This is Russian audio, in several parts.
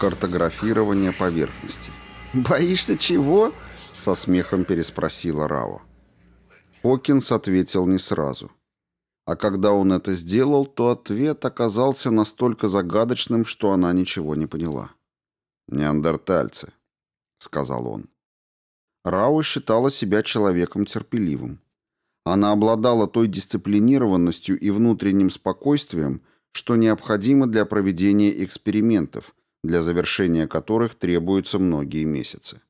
картографирования поверхности. «Боишься чего?» — со смехом переспросила Рао. Хокинс ответил не сразу. А когда он это сделал, то ответ оказался настолько загадочным, что она ничего не поняла. «Неандертальцы», — сказал он. Рау считала себя человеком терпеливым. Она обладала той дисциплинированностью и внутренним спокойствием, что необходимо для проведения экспериментов, для завершения которых требуются многие месяцы.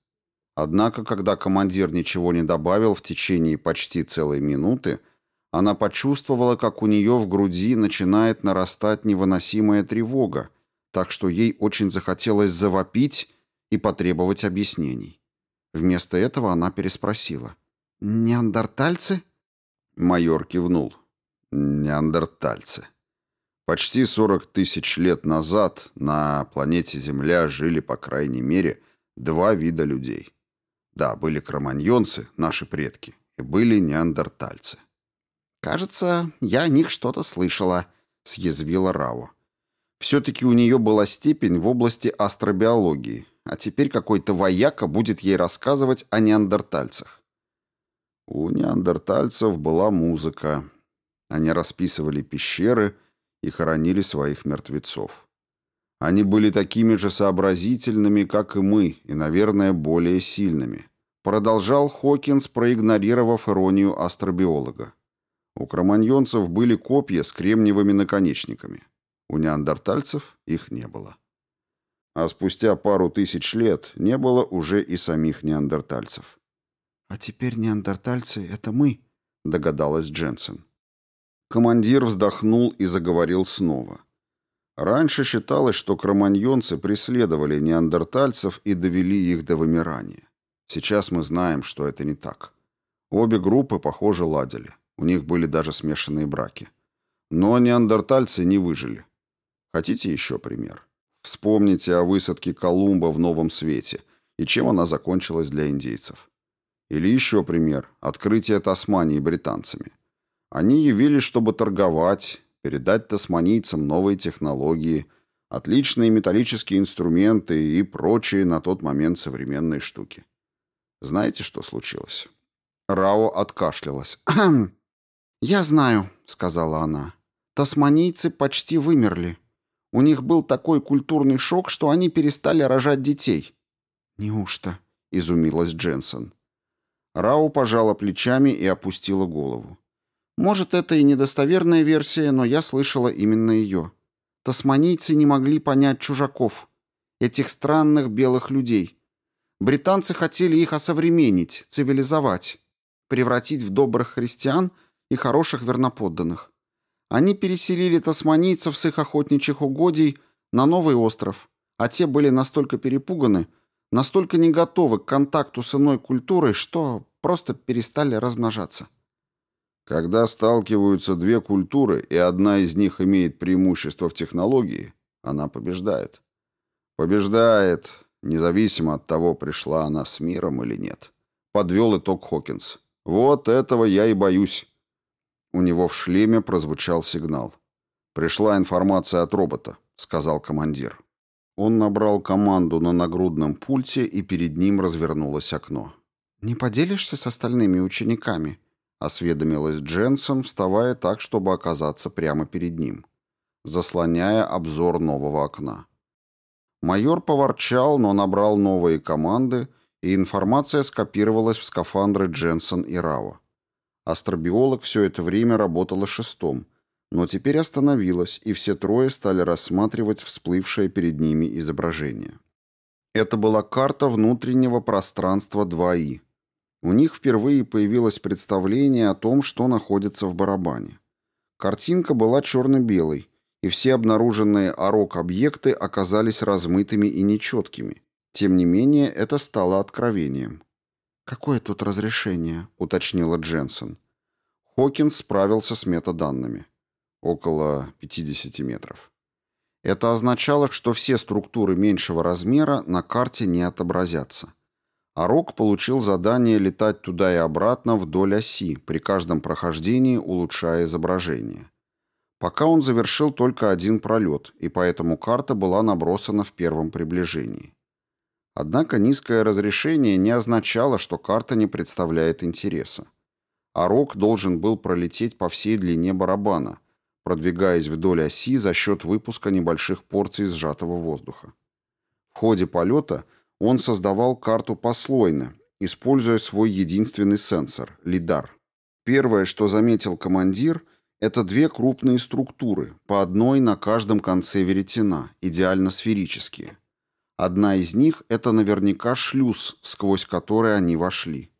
Однако, когда командир ничего не добавил в течение почти целой минуты, она почувствовала, как у нее в груди начинает нарастать невыносимая тревога, так что ей очень захотелось завопить и потребовать объяснений. Вместо этого она переспросила. «Неандертальцы?» Майор кивнул. «Неандертальцы. Почти 40 тысяч лет назад на планете Земля жили, по крайней мере, два вида людей. Да, были кроманьонцы, наши предки, и были неандертальцы. «Кажется, я о них что-то слышала», — съязвила Рао. Все-таки у нее была степень в области астробиологии, а теперь какой-то вояка будет ей рассказывать о неандертальцах. У неандертальцев была музыка. Они расписывали пещеры и хоронили своих мертвецов. Они были такими же сообразительными, как и мы, и, наверное, более сильными. Продолжал Хокинс, проигнорировав иронию астробиолога. У кроманьонцев были копья с кремниевыми наконечниками. У неандертальцев их не было. А спустя пару тысяч лет не было уже и самих неандертальцев. «А теперь неандертальцы — это мы», — догадалась Дженсен. Командир вздохнул и заговорил снова. Раньше считалось, что кроманьонцы преследовали неандертальцев и довели их до вымирания. Сейчас мы знаем, что это не так. Обе группы, похоже, ладили. У них были даже смешанные браки. Но неандертальцы не выжили. Хотите еще пример? Вспомните о высадке Колумба в Новом Свете и чем она закончилась для индейцев. Или еще пример – открытие Тасмании британцами. Они явились, чтобы торговать, передать тасманийцам новые технологии, отличные металлические инструменты и прочие на тот момент современные штуки. Знаете, что случилось? Рао откашлялась. «Я знаю», — сказала она. «Тасманийцы почти вымерли. У них был такой культурный шок, что они перестали рожать детей». «Неужто?» — изумилась Дженсен. Рау пожала плечами и опустила голову. «Может, это и недостоверная версия, но я слышала именно ее. Тасманийцы не могли понять чужаков, этих странных белых людей. Британцы хотели их осовременить, цивилизовать, превратить в добрых христиан — и хороших верноподданных. Они переселили тасманийцев с их охотничьих угодий на новый остров, а те были настолько перепуганы, настолько не готовы к контакту с иной культурой, что просто перестали размножаться. Когда сталкиваются две культуры, и одна из них имеет преимущество в технологии, она побеждает. Побеждает, независимо от того, пришла она с миром или нет. Подвел итог Хокинс. Вот этого я и боюсь. У него в шлеме прозвучал сигнал. «Пришла информация от робота», — сказал командир. Он набрал команду на нагрудном пульте, и перед ним развернулось окно. «Не поделишься с остальными учениками?» — осведомилась Дженсон, вставая так, чтобы оказаться прямо перед ним, заслоняя обзор нового окна. Майор поворчал, но набрал новые команды, и информация скопировалась в скафандры Дженсон и Рао. Астробиолог все это время работала шестом, но теперь остановилась, и все трое стали рассматривать всплывшее перед ними изображение. Это была карта внутреннего пространства 2И. У них впервые появилось представление о том, что находится в барабане. Картинка была черно-белой, и все обнаруженные орок-объекты оказались размытыми и нечеткими. Тем не менее, это стало откровением. «Какое тут разрешение?» — уточнила Дженсен. Хокинс справился с метаданными. Около 50 метров. Это означало, что все структуры меньшего размера на карте не отобразятся. А Рок получил задание летать туда и обратно вдоль оси, при каждом прохождении улучшая изображение. Пока он завершил только один пролет, и поэтому карта была набросана в первом приближении. Однако низкое разрешение не означало, что карта не представляет интереса. А рог должен был пролететь по всей длине барабана, продвигаясь вдоль оси за счет выпуска небольших порций сжатого воздуха. В ходе полета он создавал карту послойно, используя свой единственный сенсор – лидар. Первое, что заметил командир – это две крупные структуры, по одной на каждом конце веретена, идеально сферические. Одна из них – это наверняка шлюз, сквозь который они вошли.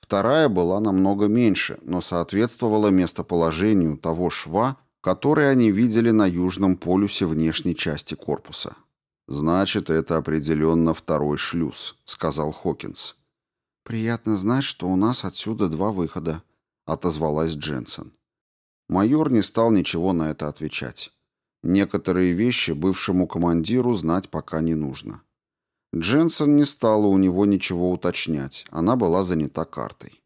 Вторая была намного меньше, но соответствовала местоположению того шва, который они видели на южном полюсе внешней части корпуса. «Значит, это определенно второй шлюз», — сказал Хокинс. «Приятно знать, что у нас отсюда два выхода», — отозвалась Дженсен. Майор не стал ничего на это отвечать. Некоторые вещи бывшему командиру знать пока не нужно. Дженсен не стала у него ничего уточнять, она была занята картой.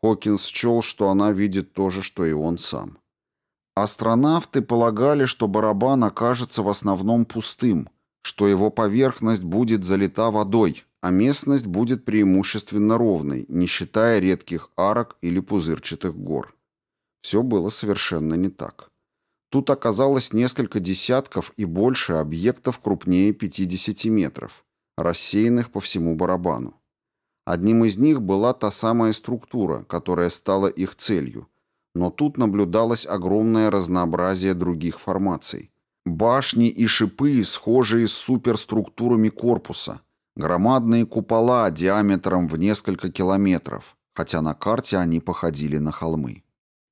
Хокинс счел, что она видит то же, что и он сам. Астронавты полагали, что барабан окажется в основном пустым, что его поверхность будет залита водой, а местность будет преимущественно ровной, не считая редких арок или пузырчатых гор. Все было совершенно не так. Тут оказалось несколько десятков и больше объектов крупнее 50 метров, рассеянных по всему барабану. Одним из них была та самая структура, которая стала их целью, но тут наблюдалось огромное разнообразие других формаций. Башни и шипы, схожие с суперструктурами корпуса, громадные купола диаметром в несколько километров, хотя на карте они походили на холмы.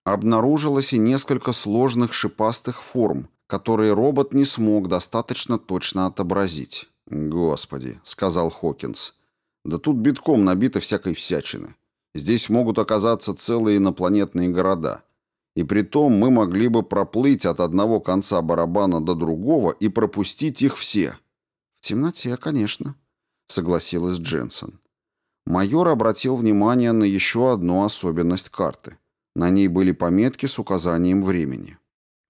Обнаружилось и несколько сложных шипастых форм, которые робот не смог достаточно точно отобразить. «Господи», — сказал Хокинс, — «да тут битком набито всякой всячины. Здесь могут оказаться целые инопланетные города. И притом мы могли бы проплыть от одного конца барабана до другого и пропустить их все». «В темноте, конечно», — согласилась Дженсен. Майор обратил внимание на еще одну особенность карты — на ней были пометки с указанием времени.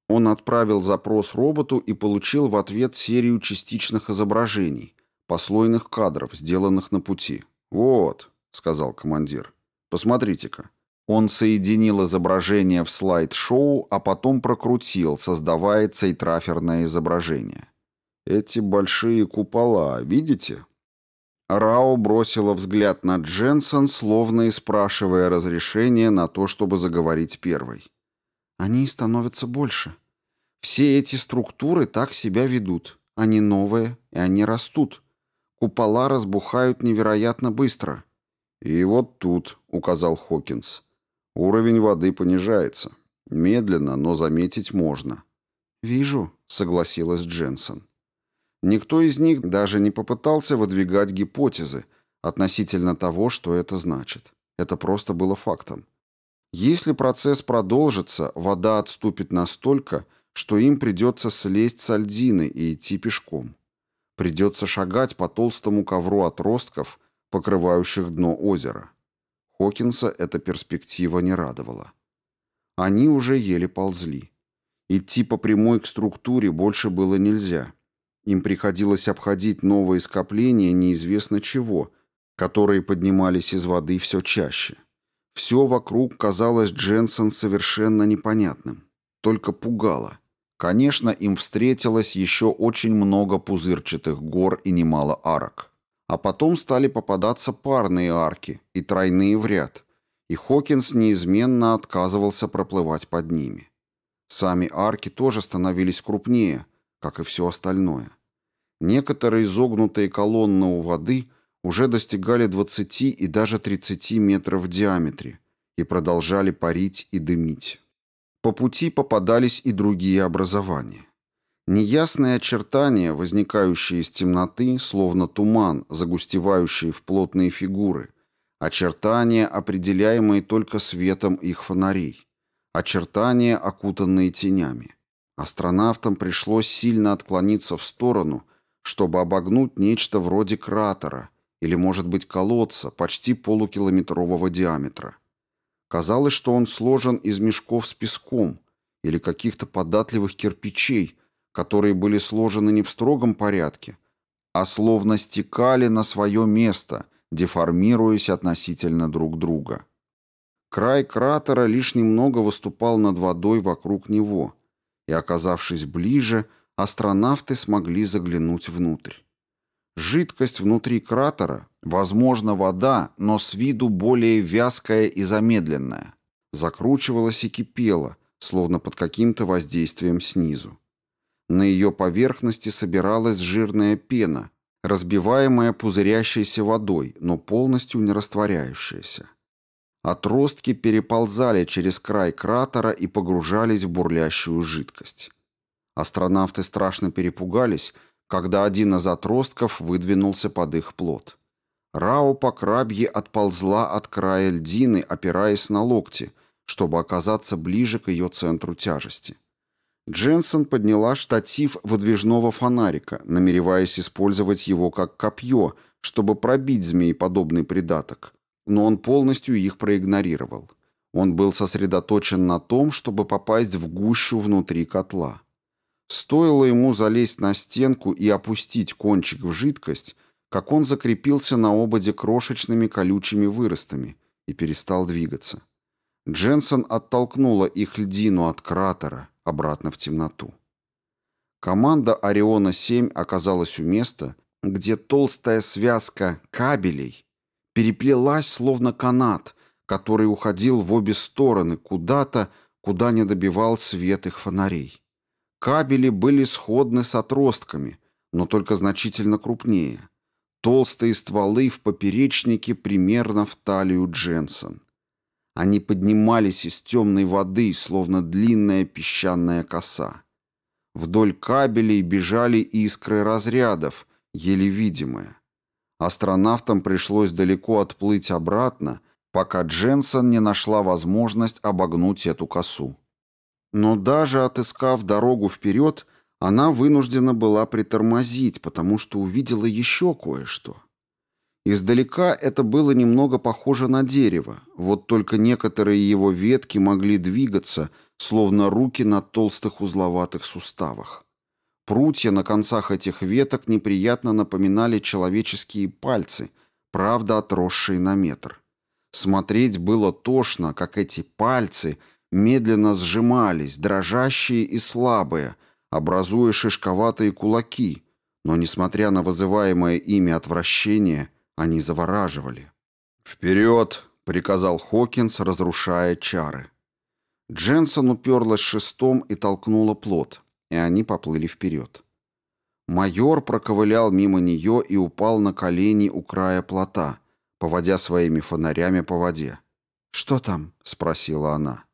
Он отправил запрос роботу и получил в ответ серию частичных изображений, послойных кадров, сделанных на пути. «Вот», — сказал командир, — «посмотрите-ка». Он соединил изображение в слайд-шоу, а потом прокрутил, создавая цейтраферное изображение. «Эти большие купола, видите?» Рао бросила взгляд на Дженсен, словно и спрашивая разрешения на то, чтобы заговорить первой. «Они становятся больше. Все эти структуры так себя ведут. Они новые, и они растут. Купола разбухают невероятно быстро». «И вот тут», — указал Хокинс, — «уровень воды понижается. Медленно, но заметить можно». «Вижу», — согласилась Дженсен. Никто из них даже не попытался выдвигать гипотезы относительно того, что это значит. Это просто было фактом. Если процесс продолжится, вода отступит настолько, что им придется слезть с альдины и идти пешком. Придется шагать по толстому ковру отростков, покрывающих дно озера. Хокинса эта перспектива не радовала. Они уже еле ползли. Идти по прямой к структуре больше было нельзя. Им приходилось обходить новые скопления неизвестно чего, которые поднимались из воды все чаще. Все вокруг казалось Дженсен совершенно непонятным, только пугало. Конечно, им встретилось еще очень много пузырчатых гор и немало арок. А потом стали попадаться парные арки и тройные в ряд, и Хокинс неизменно отказывался проплывать под ними. Сами арки тоже становились крупнее – как и все остальное. Некоторые изогнутые колонны у воды уже достигали 20 и даже 30 метров в диаметре и продолжали парить и дымить. По пути попадались и другие образования. Неясные очертания, возникающие из темноты, словно туман, загустевающие в плотные фигуры, очертания, определяемые только светом их фонарей, очертания, окутанные тенями. Астронавтам пришлось сильно отклониться в сторону, чтобы обогнуть нечто вроде кратера или, может быть, колодца почти полукилометрового диаметра. Казалось, что он сложен из мешков с песком, или каких-то податливых кирпичей, которые были сложены не в строгом порядке, а словно стекали на свое место, деформируясь относительно друг друга. Край кратера лишь немного выступал над водой вокруг него, и, оказавшись ближе, астронавты смогли заглянуть внутрь. Жидкость внутри кратера, возможно, вода, но с виду более вязкая и замедленная, закручивалась и кипела, словно под каким-то воздействием снизу. На ее поверхности собиралась жирная пена, разбиваемая пузырящейся водой, но полностью не растворяющаяся. Отростки переползали через край кратера и погружались в бурлящую жидкость. Астронавты страшно перепугались, когда один из отростков выдвинулся под их плот. Рао по крабье отползла от края льдины, опираясь на локти, чтобы оказаться ближе к ее центру тяжести. Дженсен подняла штатив выдвижного фонарика, намереваясь использовать его как копье, чтобы пробить змееподобный придаток, но он полностью их проигнорировал. Он был сосредоточен на том, чтобы попасть в гущу внутри котла. Стоило ему залезть на стенку и опустить кончик в жидкость, как он закрепился на ободе крошечными колючими выростами и перестал двигаться. Дженсен оттолкнула их льдину от кратера обратно в темноту. Команда «Ориона-7» оказалась у места, где толстая связка кабелей переплелась словно канат, который уходил в обе стороны куда-то, куда не добивал свет их фонарей. Кабели были сходны с отростками, но только значительно крупнее. Толстые стволы в поперечнике примерно в талию Дженсен. Они поднимались из темной воды, словно длинная песчаная коса. Вдоль кабелей бежали искры разрядов, еле видимые. Астронавтам пришлось далеко отплыть обратно, пока Дженсен не нашла возможность обогнуть эту косу. Но даже отыскав дорогу вперед, она вынуждена была притормозить, потому что увидела еще кое-что. Издалека это было немного похоже на дерево, вот только некоторые его ветки могли двигаться, словно руки на толстых узловатых суставах. Прутья на концах этих веток неприятно напоминали человеческие пальцы, правда отросшие на метр. Смотреть было тошно, как эти пальцы медленно сжимались, дрожащие и слабые, образуя шишковатые кулаки, но, несмотря на вызываемое ими отвращение, они завораживали. «Вперед!» — приказал Хокинс, разрушая чары. Дженсон уперлась шестом и толкнула плот, и они поплыли вперед. Майор проковылял мимо нее и упал на колени у края плота, поводя своими фонарями по воде. «Что там?» — спросила она.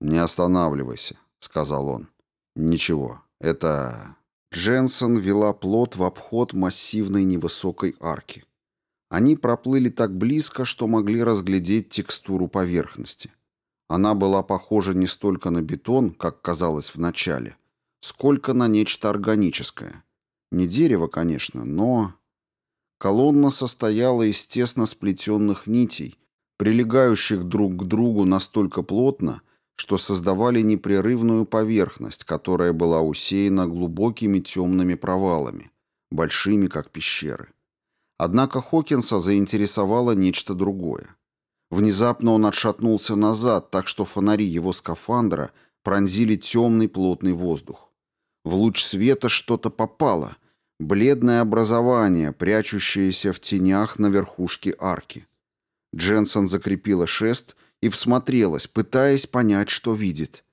«Не останавливайся», — сказал он. «Ничего, это...» Дженсон вела плот в обход массивной невысокой арки. Они проплыли так близко, что могли разглядеть текстуру поверхности. Она была похожа не столько на бетон, как казалось вначале, сколько на нечто органическое. Не дерево, конечно, но... Колонна состояла из тесно сплетенных нитей, прилегающих друг к другу настолько плотно, что создавали непрерывную поверхность, которая была усеяна глубокими темными провалами, большими, как пещеры. Однако Хокинса заинтересовало нечто другое. Внезапно он отшатнулся назад, так что фонари его скафандра пронзили темный плотный воздух. В луч света что-то попало. Бледное образование, прячущееся в тенях на верхушке арки. Дженсон закрепила шест и всмотрелась, пытаясь понять, что видит.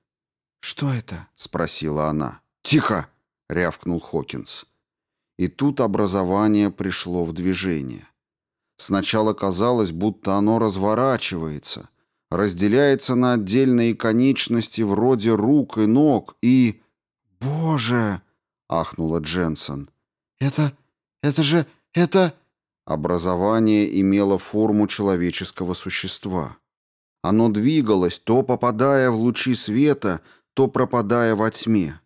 «Что это?» — спросила она. «Тихо!» — рявкнул Хокинс. И тут образование пришло в движение. Сначала казалось, будто оно разворачивается, разделяется на отдельные конечности вроде рук и ног и... «Боже!» — ахнула Дженсен. «Это... это же... это...» Образование имело форму человеческого существа. Оно двигалось, то попадая в лучи света, то пропадая во тьме.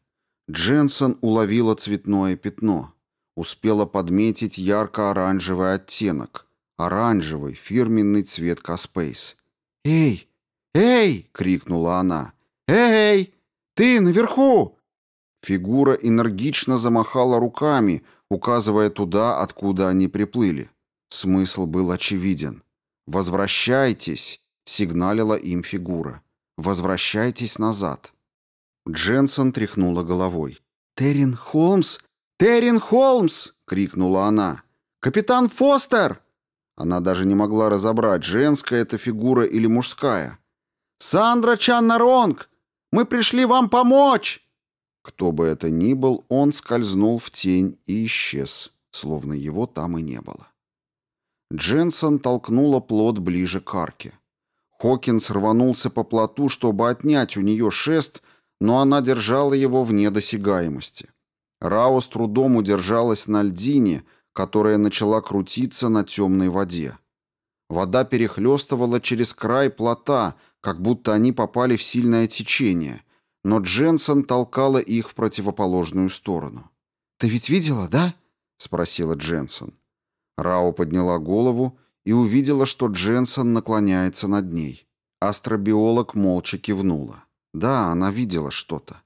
Дженсен уловила цветное пятно успела подметить ярко-оранжевый оттенок. Оранжевый, фирменный цвет Каспейс. «Эй! Эй!» — крикнула она. «Эй! Ты наверху!» Фигура энергично замахала руками, указывая туда, откуда они приплыли. Смысл был очевиден. «Возвращайтесь!» — сигналила им фигура. «Возвращайтесь назад!» Дженсон тряхнула головой. «Террин Холмс! Террин Холмс!» — крикнула она. «Капитан Фостер!» Она даже не могла разобрать, женская это фигура или мужская. «Сандра Чаннаронг! Мы пришли вам помочь!» Кто бы это ни был, он скользнул в тень и исчез, словно его там и не было. Дженсон толкнула плот ближе к арке. Хокинс рванулся по плоту, чтобы отнять у нее шест, но она держала его вне досягаемости. Рао с трудом удержалась на льдине, которая начала крутиться на темной воде. Вода перехлестывала через край плота, как будто они попали в сильное течение, но Дженсон толкала их в противоположную сторону. «Ты ведь видела, да?» — спросила Дженсон. Рао подняла голову и увидела, что Дженсон наклоняется над ней. Астробиолог молча кивнула. Да, она видела что-то.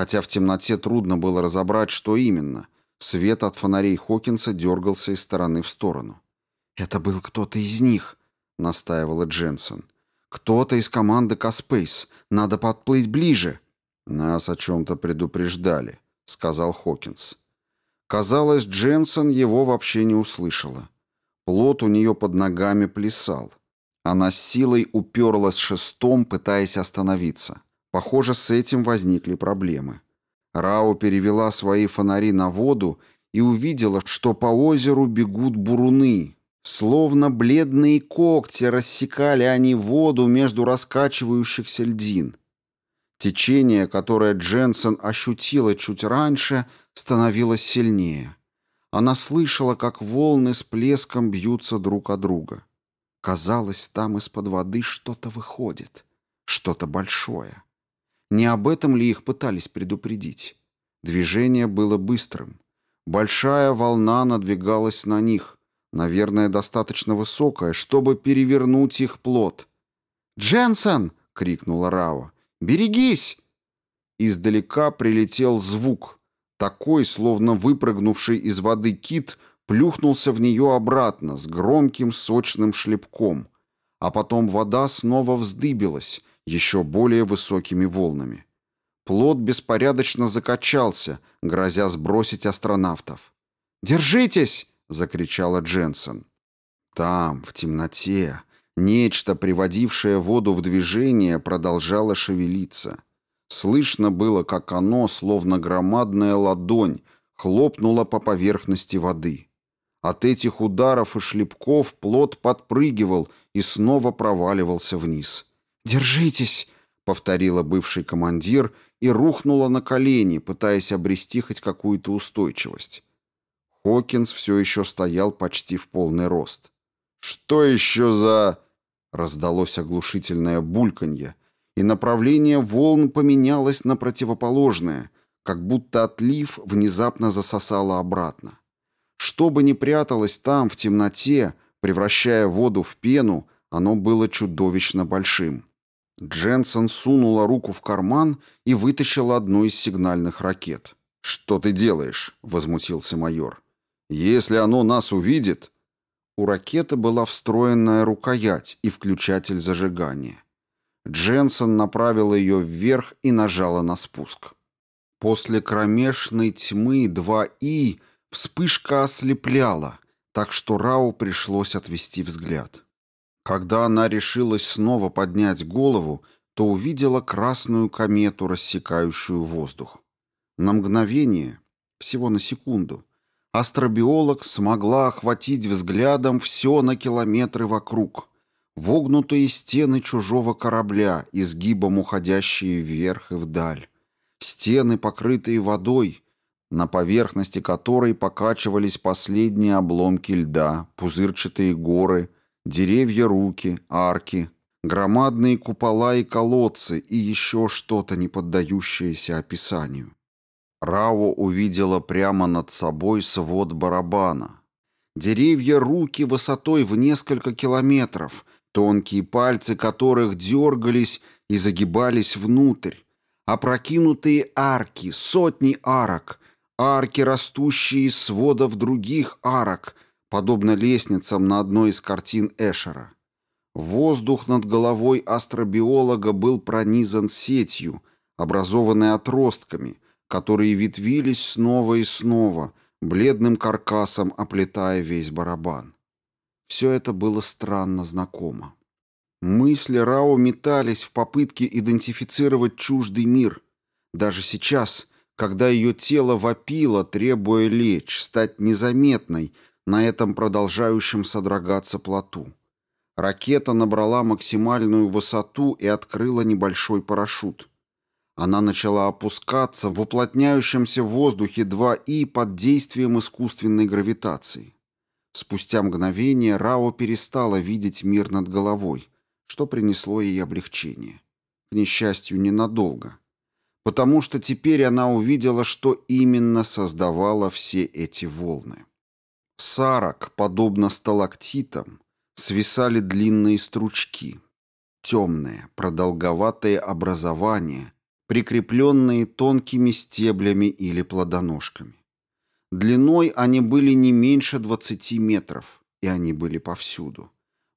Хотя в темноте трудно было разобрать, что именно. Свет от фонарей Хокинса дергался из стороны в сторону. «Это был кто-то из них», — настаивала Дженсон. «Кто-то из команды Каспейс. Надо подплыть ближе». «Нас о чем-то предупреждали», — сказал Хокинс. Казалось, Дженсон его вообще не услышала. Плот у нее под ногами плясал. Она с силой уперлась шестом, пытаясь остановиться. Похоже, с этим возникли проблемы. Рао перевела свои фонари на воду и увидела, что по озеру бегут буруны. Словно бледные когти рассекали они воду между раскачивающихся льдин. Течение, которое Дженсен ощутила чуть раньше, становилось сильнее. Она слышала, как волны с плеском бьются друг о друга. Казалось, там из-под воды что-то выходит, что-то большое. Не об этом ли их пытались предупредить? Движение было быстрым. Большая волна надвигалась на них, наверное, достаточно высокая, чтобы перевернуть их плод. «Дженсен!» — крикнула Рао. «Берегись!» Издалека прилетел звук. Такой, словно выпрыгнувший из воды кит, плюхнулся в нее обратно с громким сочным шлепком. А потом вода снова вздыбилась, еще более высокими волнами. Плот беспорядочно закачался, грозя сбросить астронавтов. «Держитесь!» — закричала Дженсен. Там, в темноте, нечто, приводившее воду в движение, продолжало шевелиться. Слышно было, как оно, словно громадная ладонь, хлопнуло по поверхности воды. От этих ударов и шлепков плот подпрыгивал и снова проваливался вниз. «Держитесь!» — повторила бывший командир и рухнула на колени, пытаясь обрести хоть какую-то устойчивость. Хокинс все еще стоял почти в полный рост. «Что еще за...» — раздалось оглушительное бульканье, и направление волн поменялось на противоположное, как будто отлив внезапно засосало обратно. Что бы ни пряталось там, в темноте, превращая воду в пену, оно было чудовищно большим. Дженсон сунула руку в карман и вытащила одну из сигнальных ракет. «Что ты делаешь?» — возмутился майор. «Если оно нас увидит...» У ракеты была встроенная рукоять и включатель зажигания. Дженсон направила ее вверх и нажала на спуск. После кромешной тьмы 2И вспышка ослепляла, так что Рау пришлось отвести взгляд. Когда она решилась снова поднять голову, то увидела красную комету, рассекающую воздух. На мгновение, всего на секунду, астробиолог смогла охватить взглядом все на километры вокруг. Вогнутые стены чужого корабля, изгибом уходящие вверх и вдаль. Стены, покрытые водой, на поверхности которой покачивались последние обломки льда, пузырчатые горы — Деревья руки, арки, громадные купола и колодцы и еще что-то, не поддающееся описанию. Рао увидела прямо над собой свод барабана. Деревья руки высотой в несколько километров, тонкие пальцы которых дергались и загибались внутрь, опрокинутые арки, сотни арок, арки, растущие из сводов других арок, подобно лестницам на одной из картин Эшера. Воздух над головой астробиолога был пронизан сетью, образованной отростками, которые ветвились снова и снова, бледным каркасом оплетая весь барабан. Все это было странно знакомо. Мысли Рао метались в попытке идентифицировать чуждый мир. Даже сейчас, когда ее тело вопило, требуя лечь, стать незаметной на этом продолжающем содрогаться плоту. Ракета набрала максимальную высоту и открыла небольшой парашют. Она начала опускаться в уплотняющемся воздухе 2И под действием искусственной гравитации. Спустя мгновение Рао перестала видеть мир над головой, что принесло ей облегчение. К несчастью, ненадолго. Потому что теперь она увидела, что именно создавала все эти волны. Сарок, подобно сталактитам, свисали длинные стручки. Темные, продолговатые образования, прикрепленные тонкими стеблями или плодоножками. Длиной они были не меньше 20 метров, и они были повсюду.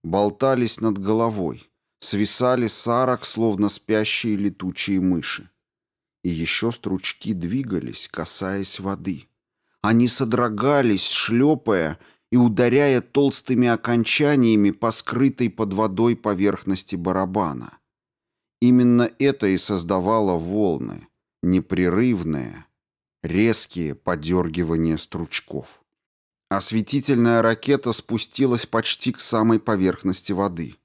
Болтались над головой, свисали сарок, словно спящие летучие мыши. И еще стручки двигались, касаясь воды. Они содрогались, шлепая и ударяя толстыми окончаниями по скрытой под водой поверхности барабана. Именно это и создавало волны, непрерывные, резкие подергивания стручков. Осветительная ракета спустилась почти к самой поверхности воды.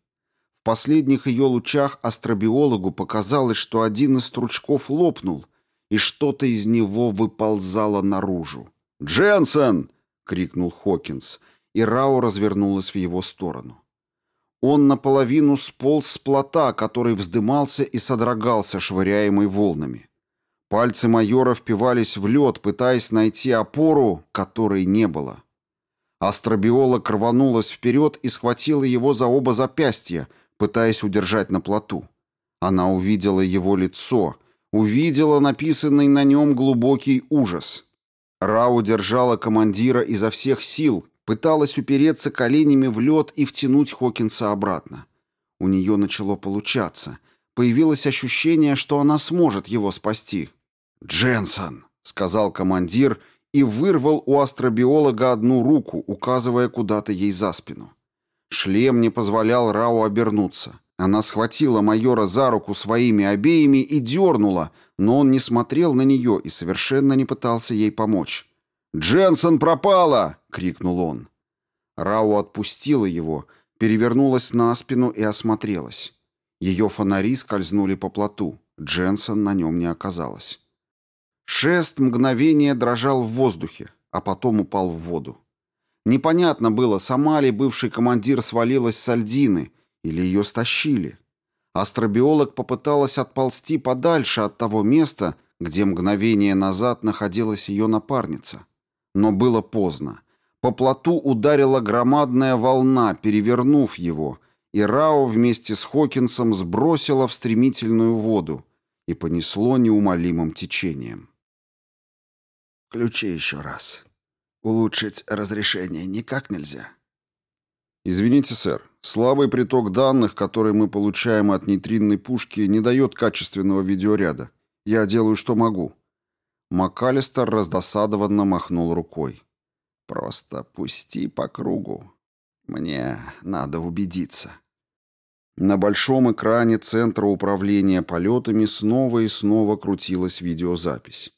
В последних ее лучах астробиологу показалось, что один из стручков лопнул, и что-то из него выползало наружу. «Дженсен!» — крикнул Хокинс, и Рао развернулась в его сторону. Он наполовину сполз с плота, который вздымался и содрогался, швыряемый волнами. Пальцы майора впивались в лед, пытаясь найти опору, которой не было. Астробиолог рванулась вперед и схватила его за оба запястья, пытаясь удержать на плоту. Она увидела его лицо, увидела написанный на нем глубокий ужас. Рау держала командира изо всех сил, пыталась упереться коленями в лед и втянуть Хокинса обратно. У нее начало получаться. Появилось ощущение, что она сможет его спасти. «Дженсон», — сказал командир и вырвал у астробиолога одну руку, указывая куда-то ей за спину. Шлем не позволял Рау обернуться. Она схватила майора за руку своими обеими и дернула, но он не смотрел на нее и совершенно не пытался ей помочь. «Дженсон пропала!» — крикнул он. Рау отпустила его, перевернулась на спину и осмотрелась. Ее фонари скользнули по плоту. Дженсон на нем не оказалось. Шест мгновение дрожал в воздухе, а потом упал в воду. Непонятно было, сама ли бывший командир свалилась с Альдины или ее стащили. Астробиолог попыталась отползти подальше от того места, где мгновение назад находилась ее напарница. Но было поздно. По плоту ударила громадная волна, перевернув его, и Рао вместе с Хокинсом сбросила в стремительную воду и понесло неумолимым течением. «Ключи еще раз. Улучшить разрешение никак нельзя». «Извините, сэр, слабый приток данных, который мы получаем от нейтринной пушки, не дает качественного видеоряда. Я делаю, что могу». МакАлистер раздосадованно махнул рукой. «Просто пусти по кругу. Мне надо убедиться». На большом экране Центра управления полетами снова и снова крутилась видеозапись.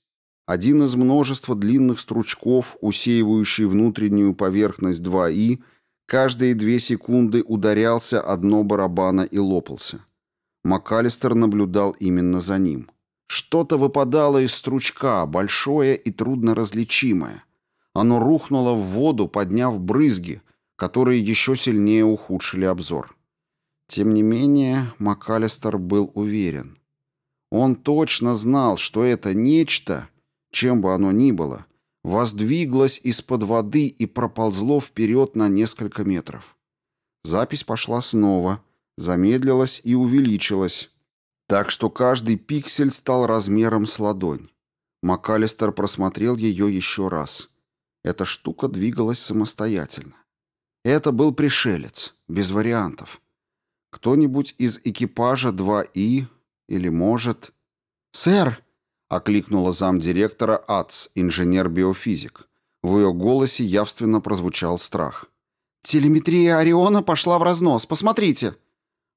Один из множества длинных стручков, усеивающий внутреннюю поверхность 2И, Каждые две секунды ударялся одно барабана и лопался. МакАлистер наблюдал именно за ним. Что-то выпадало из стручка, большое и трудно различимое. Оно рухнуло в воду, подняв брызги, которые еще сильнее ухудшили обзор. Тем не менее, МакАлистер был уверен. Он точно знал, что это нечто, чем бы оно ни было, воздвиглось из-под воды и проползло вперед на несколько метров. Запись пошла снова, замедлилась и увеличилась. так что каждый пиксель стал размером с ладонь. МакАлистер просмотрел ее еще раз. Эта штука двигалась самостоятельно. Это был пришелец, без вариантов. Кто-нибудь из экипажа 2И или, может... «Сэр!» — окликнула замдиректора АЦ, инженер-биофизик. В ее голосе явственно прозвучал страх. «Телеметрия Ориона пошла в разнос. Посмотрите!»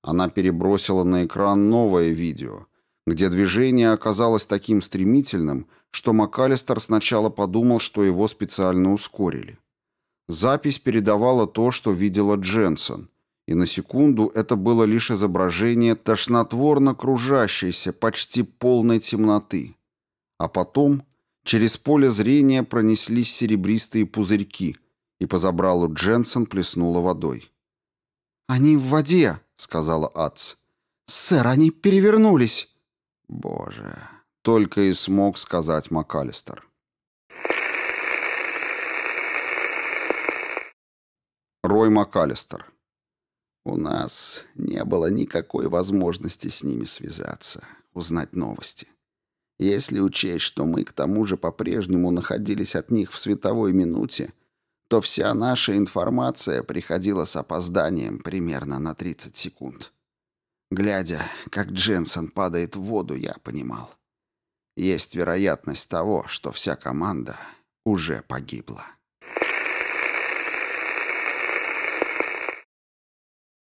Она перебросила на экран новое видео, где движение оказалось таким стремительным, что МакАлистер сначала подумал, что его специально ускорили. Запись передавала то, что видела Дженсен, и на секунду это было лишь изображение тошнотворно кружащейся, почти полной темноты. А потом через поле зрения пронеслись серебристые пузырьки, и по забралу Дженсен плеснула водой. «Они в воде», — сказала Ац. «Сэр, они перевернулись». «Боже!» — только и смог сказать МакАлистер. Рой МакАлистер. У нас не было никакой возможности с ними связаться, узнать новости. Если учесть, что мы к тому же по-прежнему находились от них в световой минуте, то вся наша информация приходила с опозданием примерно на 30 секунд. Глядя, как Дженсен падает в воду, я понимал. Есть вероятность того, что вся команда уже погибла.